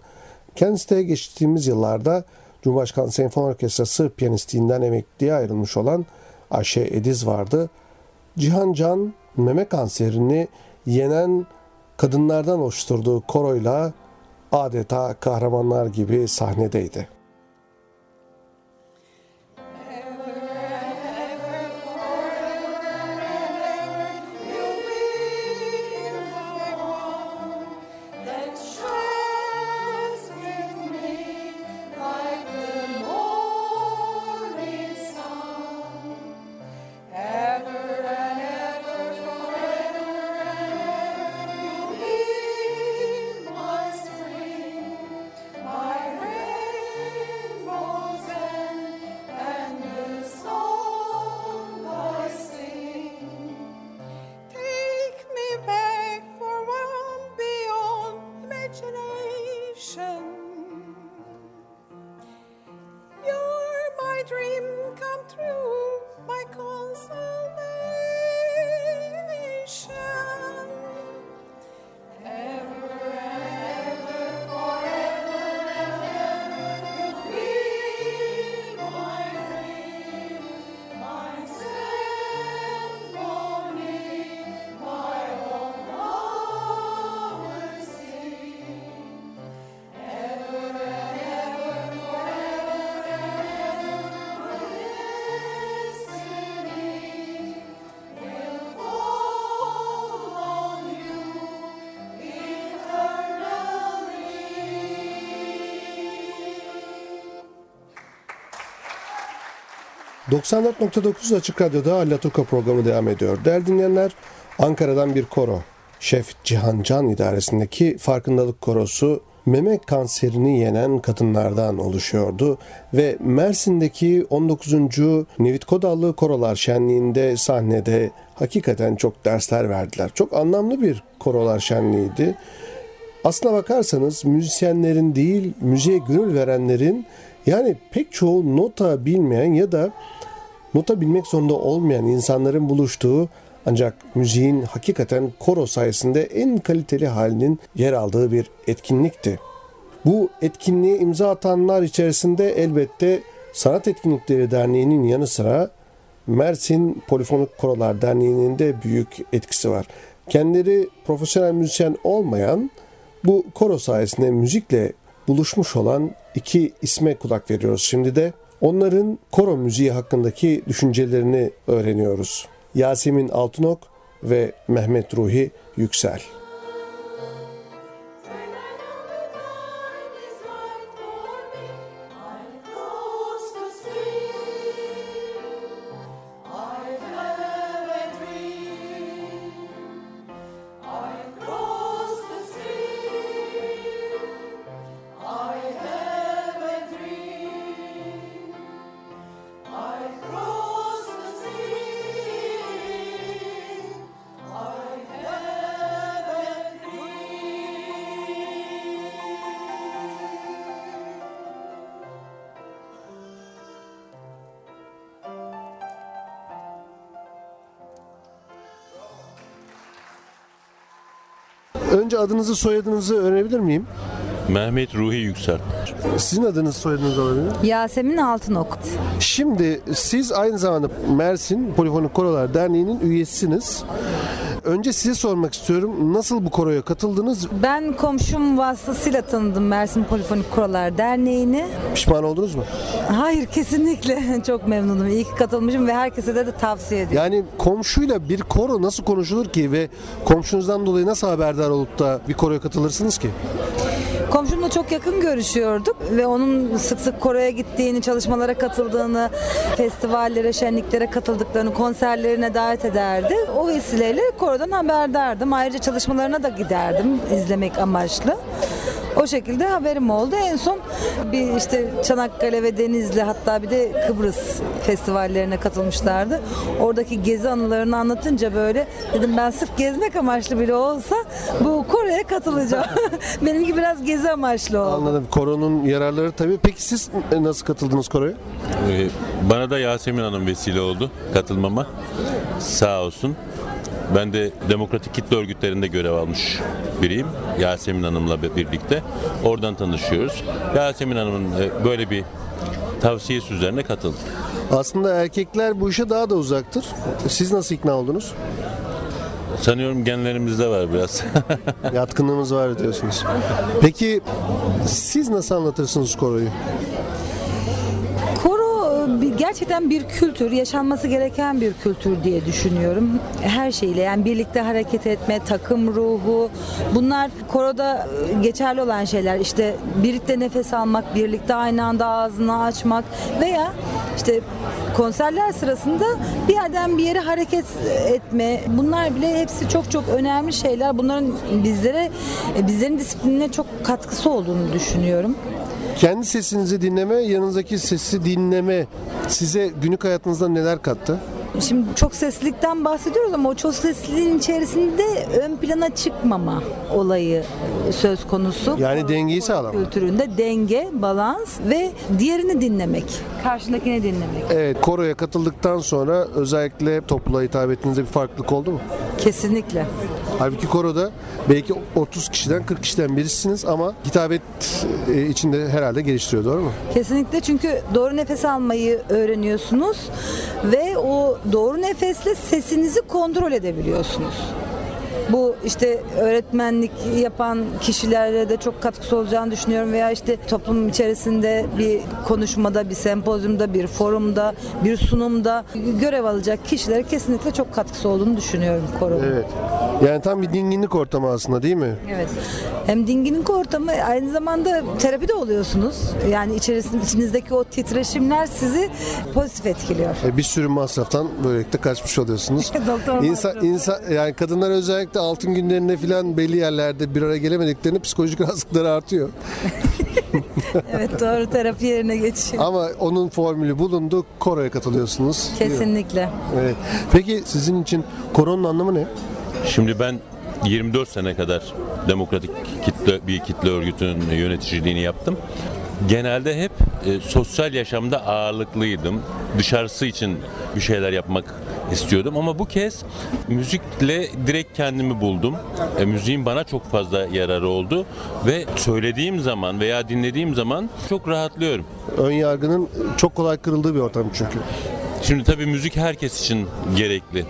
kendisi de geçtiğimiz yıllarda Cumhurbaşkanı Senfoni Orkestrası piyanistliğinden emekliye ayrılmış olan Ayşe Ediz vardı. Cihan Can meme kanserini yenen kadınlardan oluşturduğu koroyla adeta kahramanlar gibi sahnedeydi. 94.9 Açık Radyo'da Allaturka programı devam ediyor. Değerli dinleyenler, Ankara'dan bir koro. Şef Cihan Can idaresindeki farkındalık korosu meme kanserini yenen kadınlardan oluşuyordu ve Mersin'deki 19. Nevit Kodallı Korolar Şenliği'nde sahnede hakikaten çok dersler verdiler. Çok anlamlı bir korolar şenliğiydi. Aslına bakarsanız müzisyenlerin değil, müziğe gönül verenlerin yani pek çoğu nota bilmeyen ya da nota bilmek zorunda olmayan insanların buluştuğu ancak müziğin hakikaten koro sayesinde en kaliteli halinin yer aldığı bir etkinlikti. Bu etkinliğe imza atanlar içerisinde elbette Sanat Etkinlikleri Derneği'nin yanı sıra Mersin Polifonik Korolar Derneği'nin de büyük etkisi var. Kendileri profesyonel müzisyen olmayan bu koro sayesinde müzikle buluşmuş olan iki isme kulak veriyoruz şimdi de. Onların koro müziği hakkındaki düşüncelerini öğreniyoruz. Yasemin Altınok ve Mehmet Ruhi Yüksel. Önce adınızı soyadınızı öğrenebilir miyim? Mehmet Ruhi Yüksel. Sizin adınız soyadınız olabilir mi? Yasemin Altınok. Şimdi siz aynı zamanda Mersin Polifonik Korolar Derneği'nin üyesisiniz. Önce size sormak istiyorum. Nasıl bu koroya katıldınız? Ben komşum vasıtasıyla tanıdım Mersin Polifonik Korolar Derneği'ni. Pişman oldunuz mu? Hayır kesinlikle çok memnunum. İyi ki katılmışım ve herkese de, de tavsiye ediyorum. Yani komşuyla bir koro nasıl konuşulur ki ve komşunuzdan dolayı nasıl haberdar olup da bir koroya katılırsınız ki? Komşumla çok yakın görüşüyorduk ve onun sık sık koroya gittiğini, çalışmalara katıldığını, festivallere, şenliklere katıldıklarını, konserlerine davet ederdi. O vesileyle korodan haberdardım. Ayrıca çalışmalarına da giderdim izlemek amaçlı. O şekilde haberim oldu. En son bir işte Çanakkale ve Denizli hatta bir de Kıbrıs festivallerine katılmışlardı. Oradaki gezi anılarını anlatınca böyle dedim ben sırf gezmek amaçlı bile olsa bu Kore'ye katılacağım. Benimki biraz gezi amaçlı oldu. Anladım. Koronun yararları tabii. Peki siz nasıl katıldınız koroya? Ee, Bana da Yasemin Hanım vesile oldu katılmama. Sağ olsun. Ben de demokratik kitle örgütlerinde görev almış biriyim. Yasemin Hanım'la birlikte. Oradan tanışıyoruz. Yasemin Hanım'ın e, böyle bir tavsiyesi üzerine katıldım. Aslında erkekler bu işe daha da uzaktır. Siz nasıl ikna oldunuz? Sanıyorum genlerimizde var biraz. Yatkınlığımız var diyorsunuz. Peki siz nasıl anlatırsınız koroyu? Gerçekten bir kültür, yaşanması gereken bir kültür diye düşünüyorum. Her şeyle yani birlikte hareket etme, takım ruhu bunlar koroda geçerli olan şeyler. İşte birlikte nefes almak, birlikte aynı anda ağzını açmak veya işte konserler sırasında bir yerden bir yere hareket etme. Bunlar bile hepsi çok çok önemli şeyler. Bunların bizlere bizlerin disiplinine çok katkısı olduğunu düşünüyorum. Kendi sesinizi dinleme, yanınızdaki sesi dinleme size günlük hayatınızda neler kattı? Şimdi çok seslilikten bahsediyoruz ama o çok sesliliğin içerisinde ön plana çıkmama olayı söz konusu. Yani dengeyi sağlamak. Kültüründe denge, balans ve diğerini dinlemek. Karşındakini dinlemek. Evet, koroya katıldıktan sonra özellikle topluluğa hitap ettiğinizde bir farklılık oldu mu? Kesinlikle. Halbuki koroda belki 30 kişiden 40 kişiden birisiniz ama hitabet e, içinde herhalde geliştiriyor doğru mu? Kesinlikle çünkü doğru nefes almayı öğreniyorsunuz ve o doğru nefesle sesinizi kontrol edebiliyorsunuz. Bu işte öğretmenlik yapan kişilere de çok katkısı olacağını düşünüyorum veya işte toplum içerisinde bir konuşmada, bir sempozyumda, bir forumda, bir sunumda görev alacak kişilere kesinlikle çok katkısı olduğunu düşünüyorum koro. Evet. Yani tam bir dinginlik ortamı aslında değil mi? Evet. Hem dinginlik ortamı aynı zamanda terapide oluyorsunuz. Yani içerisinde içinizdeki o titreşimler sizi pozitif etkiliyor. E, bir sürü masraftan böylelikle kaçmış oluyorsunuz. Doktor İnsan, masrafı. insan, yani kadınlar özellikle altın günlerinde filan belli yerlerde bir araya gelemediklerinde psikolojik rahatsızlıkları artıyor. evet doğru terapi yerine geçiyor. Ama onun formülü bulundu. Koro'ya katılıyorsunuz. Kesinlikle. Evet. Peki sizin için koronun anlamı ne? Şimdi ben 24 sene kadar demokratik kitle bir kitle örgütünün yöneticiliğini yaptım. Genelde hep e, sosyal yaşamda ağırlıklıydım. Dışarısı için bir şeyler yapmak istiyordum ama bu kez müzikle direkt kendimi buldum. E, müziğin bana çok fazla yararı oldu ve söylediğim zaman veya dinlediğim zaman çok rahatlıyorum. Ön yargının çok kolay kırıldığı bir ortam çünkü. Şimdi tabii müzik herkes için gerekli.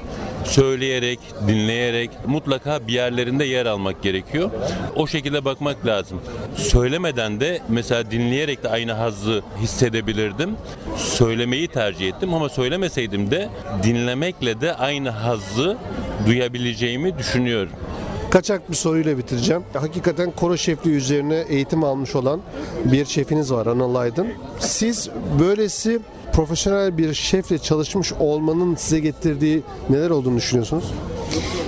Söyleyerek, dinleyerek mutlaka bir yerlerinde yer almak gerekiyor. O şekilde bakmak lazım. Söylemeden de mesela dinleyerek de aynı hazzı hissedebilirdim. Söylemeyi tercih ettim ama söylemeseydim de dinlemekle de aynı hazzı duyabileceğimi düşünüyorum. Kaçak bir soruyla bitireceğim. Hakikaten koro şefliği üzerine eğitim almış olan bir şefiniz var Anıl Aydın. Siz böylesi profesyonel bir şefle çalışmış olmanın size getirdiği neler olduğunu düşünüyorsunuz?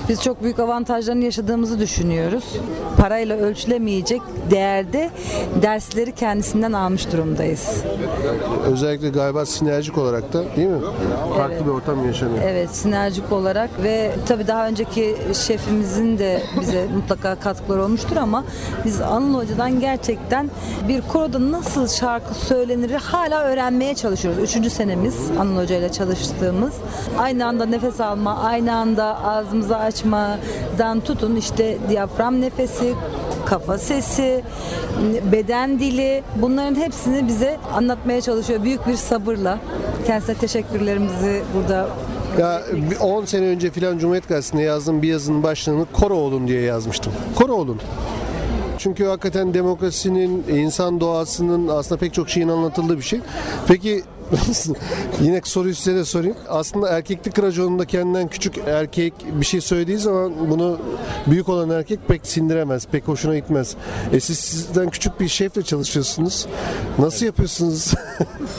Biz çok büyük avantajlarını yaşadığımızı düşünüyoruz. Parayla ölçülemeyecek değerde dersleri kendisinden almış durumdayız. Özellikle galiba sinerjik olarak da değil mi? Farklı bir ortam yaşanıyor. Evet, sinerjik olarak ve tabii daha önceki şefimizin de bize mutlaka katkıları olmuştur ama biz Anıl Hoca'dan gerçekten bir koroda nasıl şarkı söylenir hala öğrenmeye çalışıyoruz. Üçüncü senemiz Anıl Hoca ile çalıştığımız. Aynı anda nefes alma, aynı anda ağzımızı açmadan tutun işte diyafram nefesi, kafa sesi, beden dili bunların hepsini bize anlatmaya çalışıyor büyük bir sabırla. Kendisine teşekkürlerimizi burada Ya bir 10 sene önce filan Cumhuriyet Gazetesi'nde yazdığım bir yazının başlığını Koro olun diye yazmıştım. Koro olun. Çünkü hakikaten demokrasinin, insan doğasının aslında pek çok şeyin anlatıldığı bir şey. Peki yine soruyu size de sorayım. Aslında erkeklik raconunda kendinden küçük erkek bir şey söylediği zaman bunu büyük olan erkek pek sindiremez, pek hoşuna gitmez. E siz sizden küçük bir şefle çalışıyorsunuz. Nasıl yapıyorsunuz?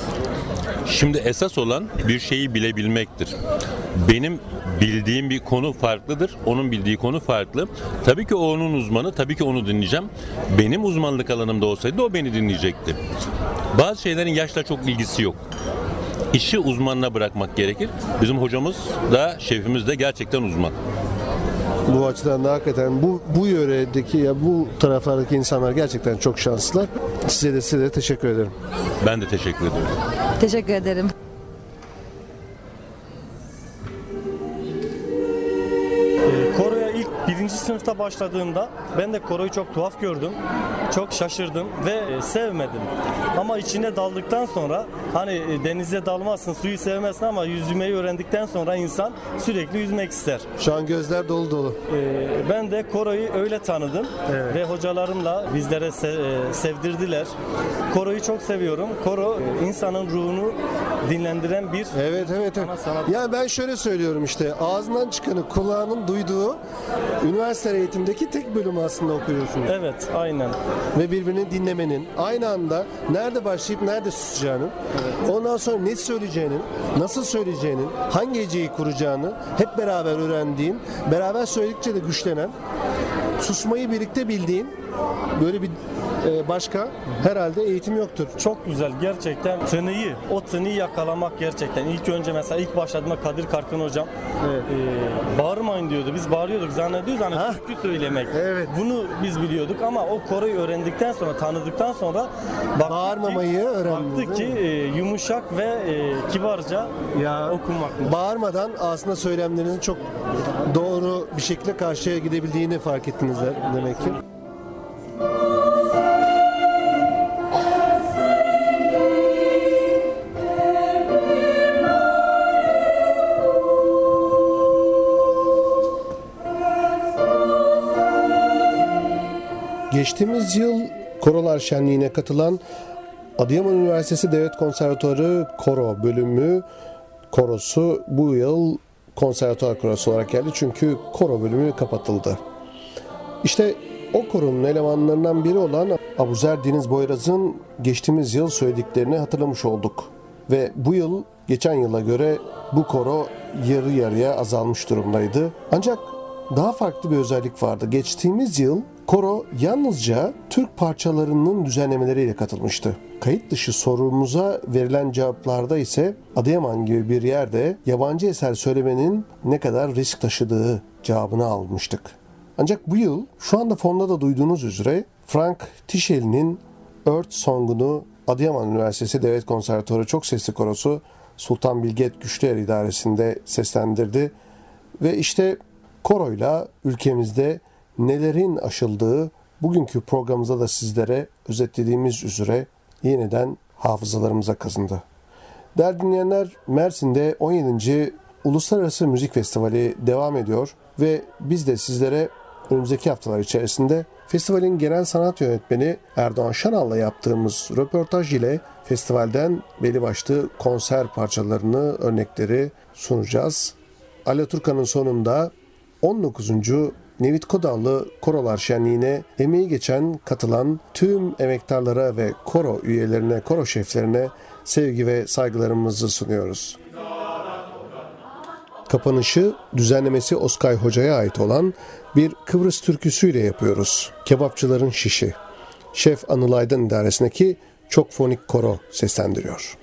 Şimdi esas olan bir şeyi bilebilmektir. Benim bildiğim bir konu farklıdır. Onun bildiği konu farklı. Tabii ki o onun uzmanı. Tabii ki onu dinleyeceğim. Benim uzmanlık alanımda olsaydı o beni dinleyecekti. Bazı şeylerin yaşla çok ilgisi yok. İşi uzmanına bırakmak gerekir. Bizim hocamız da şefimiz de gerçekten uzman. bu açıdan da hakikaten bu bu yöredeki ya bu taraflardaki insanlar gerçekten çok şanslılar. Size de size de teşekkür ederim. Ben de teşekkür ediyorum. Teşekkür ederim. Sınıfta başladığımda ben de koroyu çok tuhaf gördüm. Çok şaşırdım ve e, sevmedim. Ama içine daldıktan sonra hani e, denize dalmazsın, suyu sevmezsin ama yüzmeyi öğrendikten sonra insan sürekli yüzmek ister. Şu an gözler dolu dolu. Ee, ben de koroyu öyle tanıdım ve hocalarımla bizlere se- e, sevdirdiler. Koroyu çok seviyorum. Koro e, insanın ruhunu dinlendiren bir Evet evet. evet. Ya ben şöyle söylüyorum işte ağzından çıkanı kulağının duyduğu üniversite eğitimdeki tek bölümü aslında okuyorsunuz. Evet, aynen. Ve birbirini dinlemenin aynı anda nerede başlayıp nerede susacağını, ondan sonra ne söyleyeceğinin, nasıl söyleyeceğinin, hangi heceyi kuracağını hep beraber öğrendiğin, beraber söyledikçe de güçlenen, susmayı birlikte bildiğin böyle bir başka herhalde eğitim yoktur. Çok güzel gerçekten tınıyı, o tınıyı yakalamak gerçekten. İlk önce mesela ilk başladığımda Kadir Karkın hocam e, bağırmayın diyordu. Biz bağırıyorduk zannediyoruz hani türkü söylemek. Evet. Bunu biz biliyorduk ama o koroyu öğrendikten sonra, tanıdıktan sonra baktık Bağırmamayı ki, öğrendiniz, baktık ki e, yumuşak ve e, kibarca ya okumak. Bağırmadan aslında söylemlerinizin çok doğru bir şekilde karşıya gidebildiğini fark ettiniz de- demek ki. Geçtiğimiz yıl Korolar Şenliği'ne katılan Adıyaman Üniversitesi Devlet Konservatuarı Koro bölümü korosu bu yıl konservatuar korosu olarak geldi. Çünkü koro bölümü kapatıldı. İşte o koronun elemanlarından biri olan Abuzer Deniz Boyraz'ın geçtiğimiz yıl söylediklerini hatırlamış olduk. Ve bu yıl geçen yıla göre bu koro yarı yarıya azalmış durumdaydı. Ancak daha farklı bir özellik vardı. Geçtiğimiz yıl koro yalnızca Türk parçalarının düzenlemeleriyle katılmıştı. Kayıt dışı sorumuza verilen cevaplarda ise Adıyaman gibi bir yerde yabancı eser söylemenin ne kadar risk taşıdığı cevabını almıştık. Ancak bu yıl şu anda fonda da duyduğunuz üzere Frank Tişeli'nin Earth Song'unu Adıyaman Üniversitesi Devlet Konservatuarı Çok Sesli Korosu Sultan Bilget Güçlüer İdaresi'nde seslendirdi. Ve işte koroyla ülkemizde nelerin aşıldığı bugünkü programımızda da sizlere özetlediğimiz üzere yeniden hafızalarımıza kazındı. Değerli dinleyenler Mersin'de 17. Uluslararası Müzik Festivali devam ediyor ve biz de sizlere önümüzdeki haftalar içerisinde festivalin genel sanat yönetmeni Erdoğan Şanal'la yaptığımız röportaj ile festivalden belli başlı konser parçalarını, örnekleri sunacağız. Alaturka'nın sonunda 19. Nevit Kodallı Korolar Şenliği'ne emeği geçen katılan tüm emektarlara ve koro üyelerine, koro şeflerine sevgi ve saygılarımızı sunuyoruz. Kapanışı düzenlemesi Oskay Hoca'ya ait olan bir Kıbrıs türküsüyle yapıyoruz. Kebapçıların Şişi. Şef Anıl Aydın idaresindeki çok fonik koro seslendiriyor.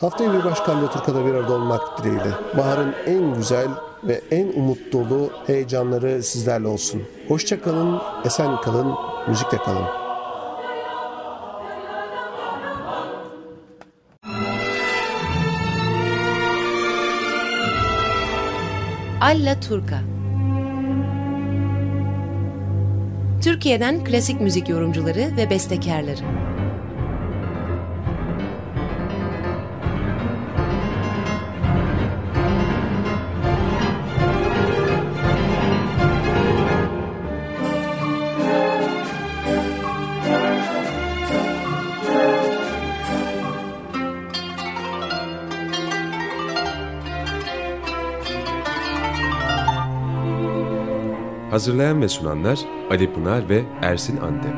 Haftaya bir başka Halil bir arada olmak dileğiyle. Baharın en güzel ve en umut dolu heyecanları sizlerle olsun. Hoşça kalın, esen kalın, müzikle kalın. Alla Turca Türkiye'den klasik müzik yorumcuları ve bestekarları. Hazırlayan ve sunanlar Ali Pınar ve Ersin Antep.